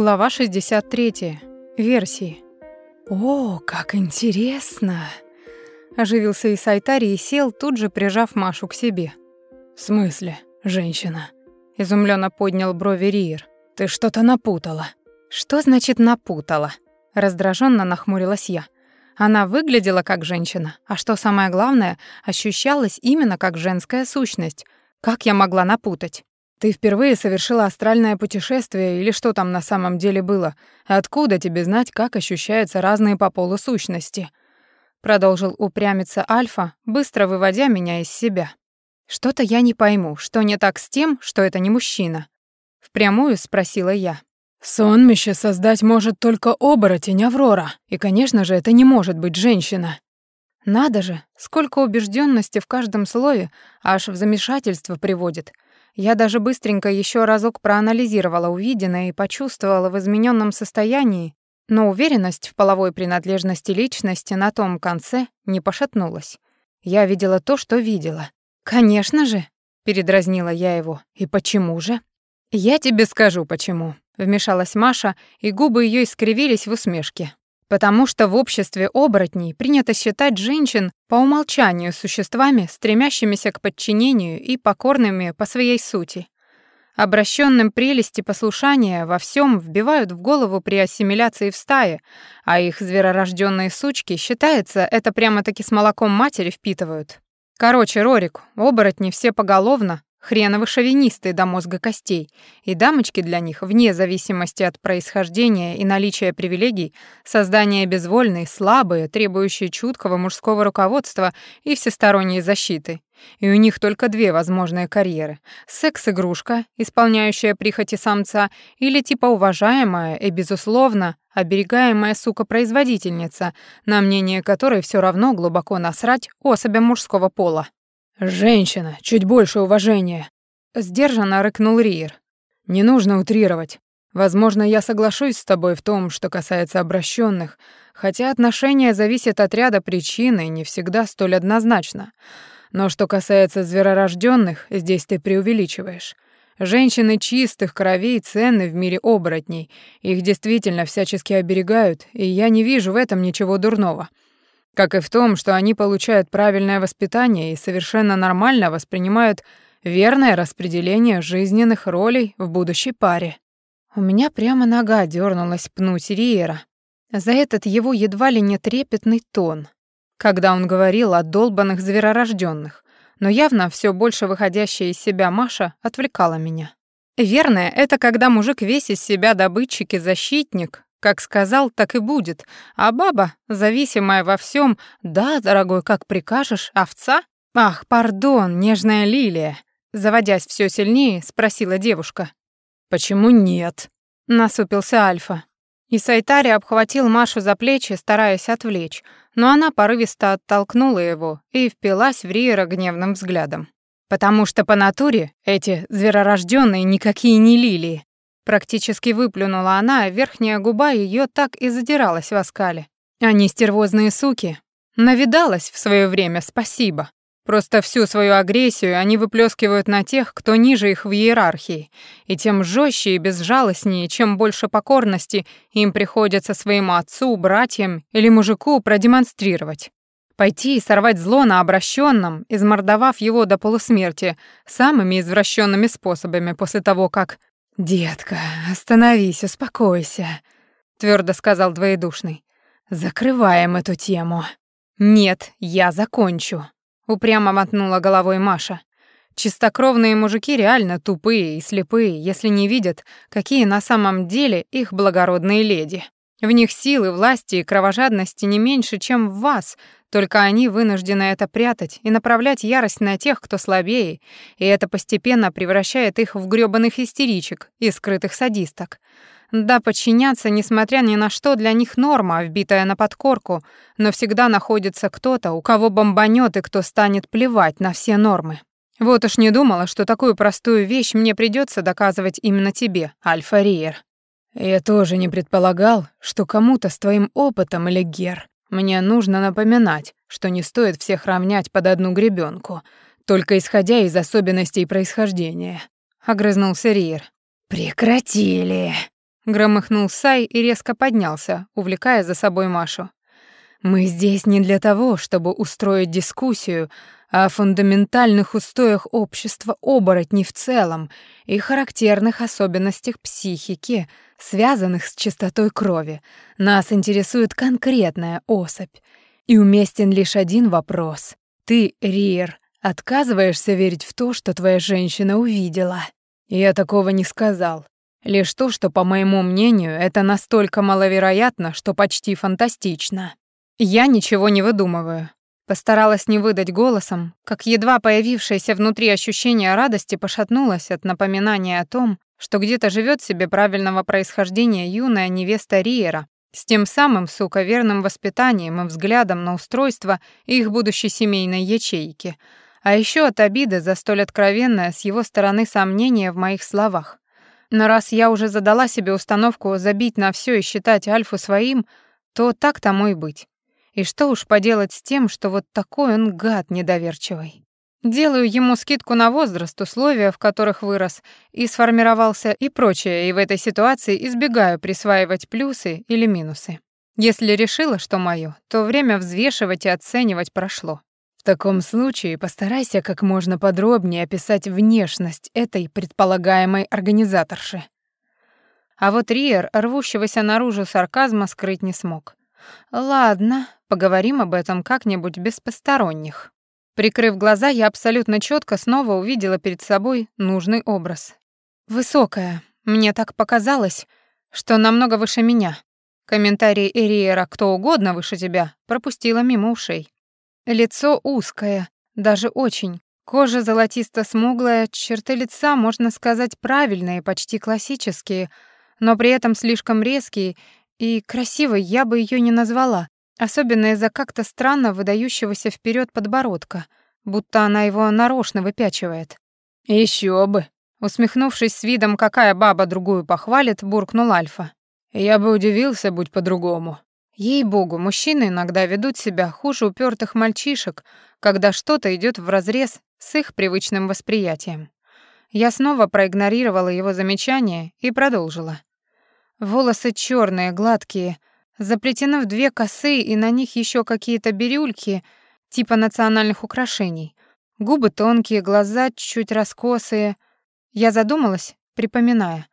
Глава 63. Версии. «О, как интересно!» Оживился Исайтари и сел, тут же прижав Машу к себе. «В смысле, женщина?» Изумленно поднял брови Риер. «Ты что-то напутала». «Что значит напутала?» Раздраженно нахмурилась я. Она выглядела как женщина, а что самое главное, ощущалась именно как женская сущность. Как я могла напутать? Ты впервые совершила астральное путешествие или что там на самом деле было? Откуда тебе знать, как ощущаются разные по полу сущности? Продолжил упрямиться Альфа, быстро выводя меня из себя. Что-то я не пойму, что не так с тем, что это не мужчина. Впрямую спросила я. Сонмище создать может только оборотень Аврора, и, конечно же, это не может быть женщина. Надо же, сколько убежденности в каждом слове, аж в замешательство приводит — я даже быстренько еще разок проанализировала увиденное и почувствовала в измененном состоянии, но уверенность в половой принадлежности личности на том конце не пошатнулась. Я видела то, что видела. «Конечно же», — передразнила я его. «И почему же?» «Я тебе скажу, почему», — вмешалась Маша, и губы ее искривились в усмешке потому что в обществе оборотней принято считать женщин по умолчанию существами, стремящимися к подчинению и покорными по своей сути. Обращенным прелести послушания во всем вбивают в голову при ассимиляции в стае, а их зверорожденные сучки, считается, это прямо-таки с молоком матери впитывают. Короче, Рорик, оборотни все поголовно Хреновы шовинисты до мозга костей, и дамочки для них, вне зависимости от происхождения и наличия привилегий, создания безвольные, слабые, требующие чуткого мужского руководства и всесторонней защиты. И у них только две возможные карьеры. Секс-игрушка, исполняющая прихоти самца, или типа уважаемая и, безусловно, оберегаемая сука-производительница, на мнение которой все равно глубоко насрать особям мужского пола. «Женщина, чуть больше уважения», — сдержанно рыкнул Риер. «Не нужно утрировать. Возможно, я соглашусь с тобой в том, что касается обращенных, хотя отношения зависят от ряда причин и не всегда столь однозначно. Но что касается зверорожденных, здесь ты преувеличиваешь. Женщины чистых кровей ценны в мире оборотней, их действительно всячески оберегают, и я не вижу в этом ничего дурного. Как и в том, что они получают правильное воспитание и совершенно нормально воспринимают верное распределение жизненных ролей в будущей паре. У меня прямо нога дернулась пнуть Риера за этот его едва ли не трепетный тон, когда он говорил о долбанных зверорожденных, но явно все больше выходящая из себя Маша отвлекала меня. Верное — это когда мужик весь из себя добытчик и защитник, как сказал, так и будет. А баба, зависимая во всем, да, дорогой, как прикажешь, овца? Ах, пардон, нежная лилия. Заводясь все сильнее, спросила девушка. Почему нет? Насупился Альфа. И Сайтари обхватил Машу за плечи, стараясь отвлечь, но она порывисто оттолкнула его и впилась в Риера гневным взглядом. Потому что по натуре эти зверорожденные никакие не лилии, Практически выплюнула она, верхняя губа ее так и задиралась в оскале. Они стервозные суки. Навидалась в свое время, спасибо. Просто всю свою агрессию они выплескивают на тех, кто ниже их в иерархии, и тем жестче и безжалостнее, чем больше покорности им приходится своему отцу, братьям или мужику продемонстрировать. Пойти и сорвать зло на обращенном, измордовав его до полусмерти самыми извращенными способами после того, как «Детка, остановись, успокойся», — твердо сказал двоедушный. «Закрываем эту тему». «Нет, я закончу», — упрямо мотнула головой Маша. Чистокровные мужики реально тупые и слепые, если не видят, какие на самом деле их благородные леди. В них силы, власти и кровожадности не меньше, чем в вас, только они вынуждены это прятать и направлять ярость на тех, кто слабее, и это постепенно превращает их в грёбаных истеричек и скрытых садисток. Да, подчиняться, несмотря ни на что, для них норма, вбитая на подкорку, но всегда находится кто-то, у кого бомбанет и кто станет плевать на все нормы. Вот уж не думала, что такую простую вещь мне придется доказывать именно тебе, Альфа Риер. Я тоже не предполагал, что кому-то с твоим опытом или гер мне нужно напоминать, что не стоит всех равнять под одну гребенку, только исходя из особенностей происхождения. Огрызнулся Риер. Прекратили. громыхнул Сай и резко поднялся, увлекая за собой Машу. Мы здесь не для того, чтобы устроить дискуссию о фундаментальных устоях общества оборотней в целом и характерных особенностях психики, связанных с чистотой крови. Нас интересует конкретная особь. И уместен лишь один вопрос. Ты, Риер, отказываешься верить в то, что твоя женщина увидела? Я такого не сказал. Лишь то, что, по моему мнению, это настолько маловероятно, что почти фантастично. Я ничего не выдумываю. Постаралась не выдать голосом, как едва появившееся внутри ощущение радости пошатнулось от напоминания о том, что где-то живет себе правильного происхождения юная невеста Риера, с тем самым, сука, верным воспитанием и взглядом на устройство их будущей семейной ячейки. А еще от обиды за столь откровенное с его стороны сомнение в моих словах. Но раз я уже задала себе установку забить на все и считать Альфу своим, то так тому и быть. И что уж поделать с тем, что вот такой он гад недоверчивый. Делаю ему скидку на возраст, условия, в которых вырос и сформировался и прочее, и в этой ситуации избегаю присваивать плюсы или минусы. Если решила, что моё, то время взвешивать и оценивать прошло. В таком случае постарайся как можно подробнее описать внешность этой предполагаемой организаторши. А вот Риер, рвущегося наружу сарказма, скрыть не смог. Ладно, поговорим об этом как-нибудь без посторонних. Прикрыв глаза, я абсолютно четко снова увидела перед собой нужный образ. Высокая, мне так показалось, что намного выше меня. Комментарий Эриера «кто угодно выше тебя» пропустила мимо ушей. Лицо узкое, даже очень. Кожа золотисто-смуглая, черты лица, можно сказать, правильные, почти классические, но при этом слишком резкие и красивой я бы ее не назвала, особенно из-за как-то странно выдающегося вперед подбородка, будто она его нарочно выпячивает. Еще бы, усмехнувшись с видом, какая баба другую похвалит, буркнул Альфа. Я бы удивился, будь по-другому. Ей-богу, мужчины иногда ведут себя хуже упертых мальчишек, когда что-то идет вразрез с их привычным восприятием. Я снова проигнорировала его замечание и продолжила. Волосы черные, гладкие, заплетены в две косы, и на них еще какие-то бирюльки, типа национальных украшений. Губы тонкие, глаза чуть раскосые. Я задумалась, припоминая.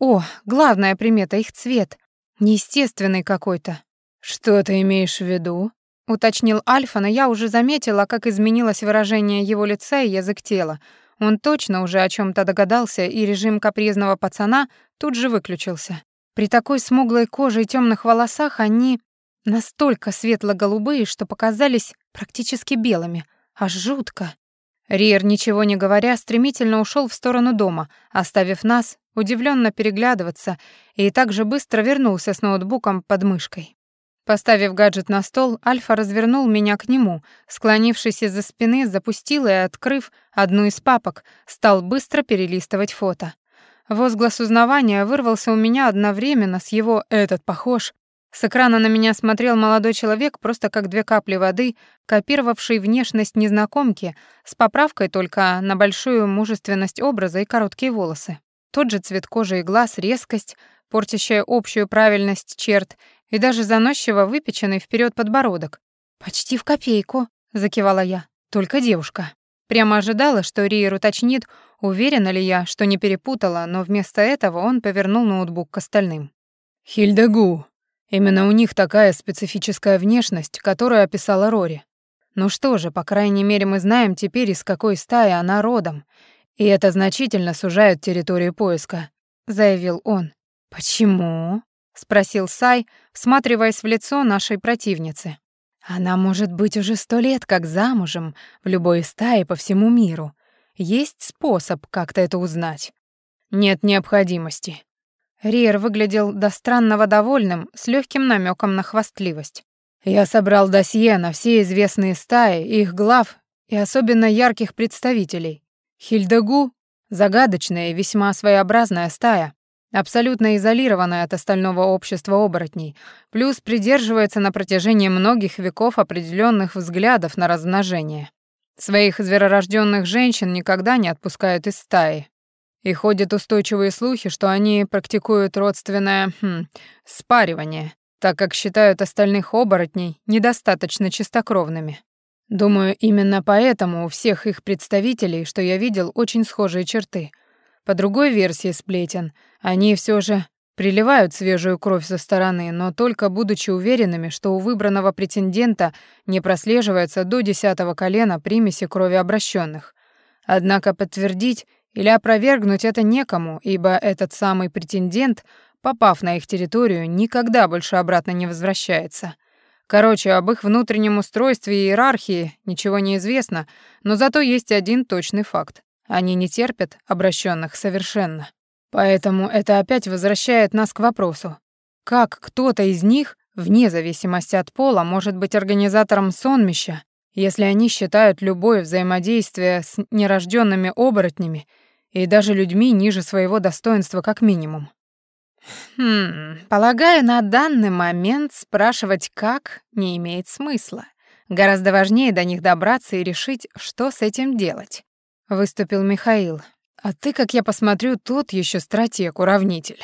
О, главная примета — их цвет. Неестественный какой-то. «Что ты имеешь в виду?» — уточнил Альфа, но я уже заметила, как изменилось выражение его лица и язык тела. Он точно уже о чем то догадался, и режим капризного пацана тут же выключился. При такой смуглой коже и темных волосах они настолько светло-голубые, что показались практически белыми. Аж жутко. Риер, ничего не говоря, стремительно ушел в сторону дома, оставив нас удивленно переглядываться, и также быстро вернулся с ноутбуком под мышкой. Поставив гаджет на стол, Альфа развернул меня к нему, склонившись из-за спины, запустил и, открыв одну из папок, стал быстро перелистывать фото. Возглас узнавания вырвался у меня одновременно с его «этот похож». С экрана на меня смотрел молодой человек, просто как две капли воды, копировавший внешность незнакомки, с поправкой только на большую мужественность образа и короткие волосы. Тот же цвет кожи и глаз, резкость, портящая общую правильность черт, и даже заносчиво выпеченный вперед подбородок. «Почти в копейку», — закивала я. «Только девушка». Прямо ожидала, что Риер уточнит, уверена ли я, что не перепутала, но вместо этого он повернул ноутбук к остальным. «Хильдегу. Именно у них такая специфическая внешность, которую описала Рори. Ну что же, по крайней мере, мы знаем теперь, из какой стаи она родом, и это значительно сужает территорию поиска», — заявил он. «Почему?» — спросил Сай, всматриваясь в лицо нашей противницы. Она может быть уже сто лет как замужем в любой стае по всему миру. Есть способ как-то это узнать. Нет необходимости. Риер выглядел до странного довольным, с легким намеком на хвастливость. Я собрал досье на все известные стаи, их глав и особенно ярких представителей. Хильдегу — загадочная и весьма своеобразная стая абсолютно изолированная от остального общества оборотней, плюс придерживается на протяжении многих веков определенных взглядов на размножение. Своих зверорожденных женщин никогда не отпускают из стаи. И ходят устойчивые слухи, что они практикуют родственное хм, спаривание, так как считают остальных оборотней недостаточно чистокровными. Думаю, именно поэтому у всех их представителей, что я видел, очень схожие черты. По другой версии сплетен, они все же приливают свежую кровь со стороны, но только будучи уверенными, что у выбранного претендента не прослеживается до десятого колена примеси крови обращенных. Однако подтвердить или опровергнуть это некому, ибо этот самый претендент, попав на их территорию, никогда больше обратно не возвращается. Короче, об их внутреннем устройстве и иерархии ничего не известно, но зато есть один точный факт. Они не терпят обращенных совершенно. Поэтому это опять возвращает нас к вопросу. Как кто-то из них, вне зависимости от пола, может быть организатором сонмища, если они считают любое взаимодействие с нерожденными оборотнями и даже людьми ниже своего достоинства как минимум. Хм, полагаю, на данный момент спрашивать как не имеет смысла. Гораздо важнее до них добраться и решить, что с этим делать. Выступил Михаил. А ты, как я посмотрю, тут еще стратег-уравнитель.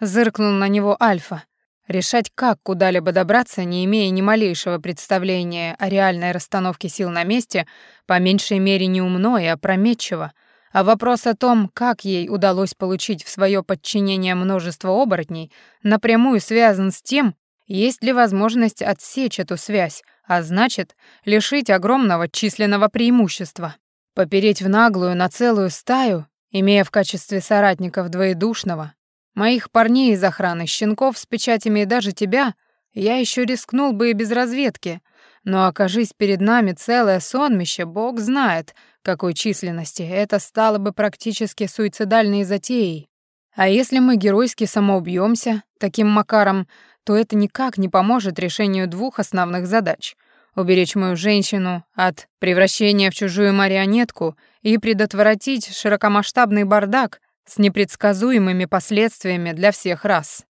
Зыркнул на него Альфа. Решать, как куда-либо добраться, не имея ни малейшего представления о реальной расстановке сил на месте, по меньшей мере неумно и опрометчиво — а вопрос о том, как ей удалось получить в свое подчинение множество оборотней, напрямую связан с тем, есть ли возможность отсечь эту связь, а значит, лишить огромного численного преимущества. Попереть в наглую на целую стаю, имея в качестве соратников двоедушного, моих парней из охраны щенков с печатями и даже тебя, я еще рискнул бы и без разведки, но окажись перед нами целое сонмище, бог знает, какой численности, это стало бы практически суицидальной затеей. А если мы геройски самоубьемся таким макаром, то это никак не поможет решению двух основных задач — уберечь мою женщину от превращения в чужую марионетку и предотвратить широкомасштабный бардак с непредсказуемыми последствиями для всех рас.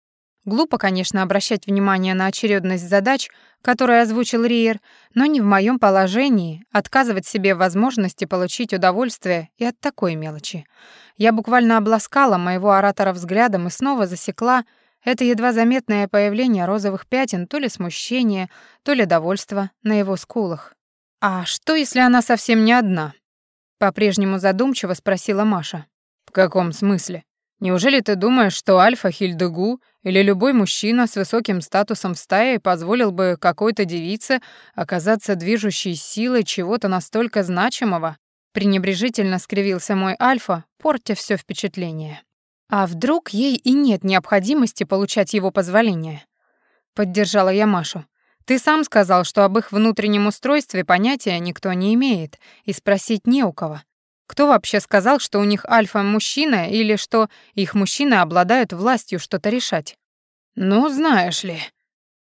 Глупо, конечно, обращать внимание на очередность задач, которые озвучил Риер, но не в моем положении отказывать себе в возможности получить удовольствие и от такой мелочи. Я буквально обласкала моего оратора взглядом и снова засекла это едва заметное появление розовых пятен, то ли смущение, то ли довольство на его скулах. «А что, если она совсем не одна?» — по-прежнему задумчиво спросила Маша. «В каком смысле?» Неужели ты думаешь, что Альфа Хильдегу или любой мужчина с высоким статусом в стае позволил бы какой-то девице оказаться движущей силой чего-то настолько значимого? Пренебрежительно скривился мой Альфа, портя все впечатление. А вдруг ей и нет необходимости получать его позволение? Поддержала я Машу. Ты сам сказал, что об их внутреннем устройстве понятия никто не имеет, и спросить не у кого. Кто вообще сказал, что у них альфа-мужчина или что их мужчины обладают властью что-то решать? Ну, знаешь ли.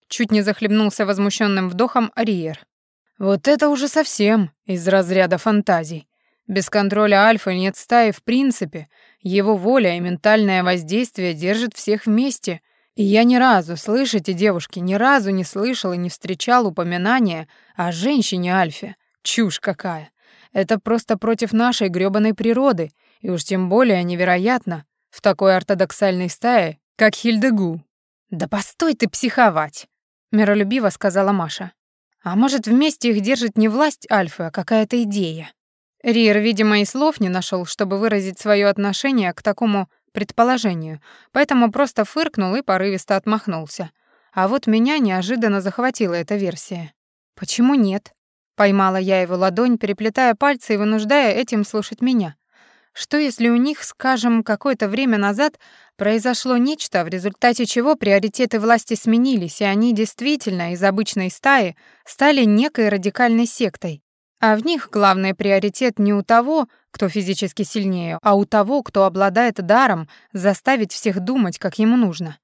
Чуть не захлебнулся возмущенным вдохом Риер. Вот это уже совсем из разряда фантазий. Без контроля альфа нет стаи в принципе. Его воля и ментальное воздействие держат всех вместе. И я ни разу, слышите, девушки, ни разу не слышал и не встречал упоминания о женщине-альфе. Чушь какая. Это просто против нашей грёбаной природы, и уж тем более невероятно в такой ортодоксальной стае, как Хильдегу. «Да постой ты психовать!» — миролюбиво сказала Маша. «А может, вместе их держит не власть Альфы, а какая-то идея?» Риер, видимо, и слов не нашел, чтобы выразить свое отношение к такому предположению, поэтому просто фыркнул и порывисто отмахнулся. А вот меня неожиданно захватила эта версия. «Почему нет?» Поймала я его ладонь, переплетая пальцы и вынуждая этим слушать меня. Что если у них, скажем, какое-то время назад произошло нечто, в результате чего приоритеты власти сменились, и они действительно из обычной стаи стали некой радикальной сектой, а в них главный приоритет не у того, кто физически сильнее, а у того, кто обладает даром заставить всех думать, как ему нужно.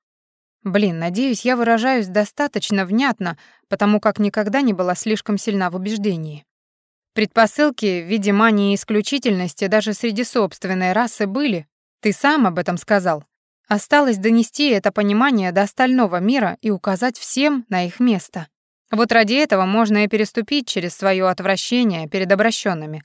Блин, надеюсь, я выражаюсь достаточно внятно, потому как никогда не была слишком сильна в убеждении. Предпосылки в виде мании исключительности даже среди собственной расы были. Ты сам об этом сказал. Осталось донести это понимание до остального мира и указать всем на их место. Вот ради этого можно и переступить через свое отвращение перед обращенными.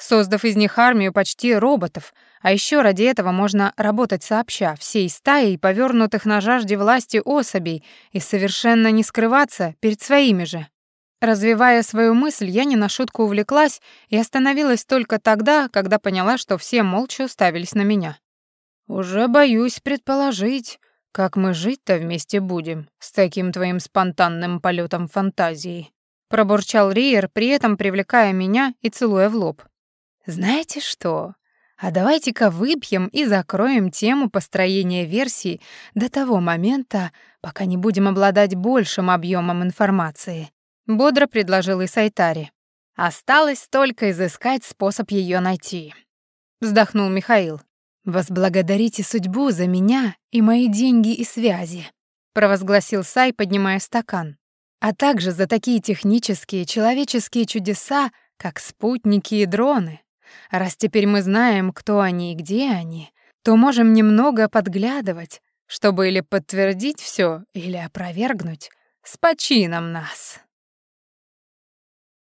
создав из них армию почти роботов, а еще ради этого можно работать сообща, всей стаей повернутых на жажде власти особей и совершенно не скрываться перед своими же. Развивая свою мысль, я не на шутку увлеклась и остановилась только тогда, когда поняла, что все молча уставились на меня. «Уже боюсь предположить, как мы жить-то вместе будем с таким твоим спонтанным полетом фантазии», пробурчал Риер, при этом привлекая меня и целуя в лоб. «Знаете что? А давайте-ка выпьем и закроем тему построения версий до того момента, пока не будем обладать большим объемом информации», бодро предложил Исайтари. Осталось только изыскать способ ее найти. Вздохнул Михаил. Возблагодарите судьбу за меня и мои деньги и связи, провозгласил Сай, поднимая стакан. А также за такие технические, человеческие чудеса, как спутники и дроны. Раз теперь мы знаем, кто они и где они, то можем немного подглядывать, чтобы или подтвердить все, или опровергнуть с почином нас.